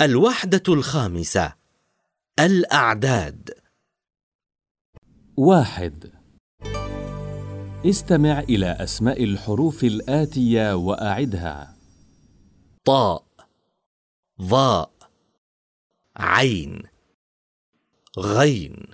الوحدة الخامسة الأعداد. واحد. استمع إلى أسماء الحروف الآتية وأعدها. طاء ظاء عين غين.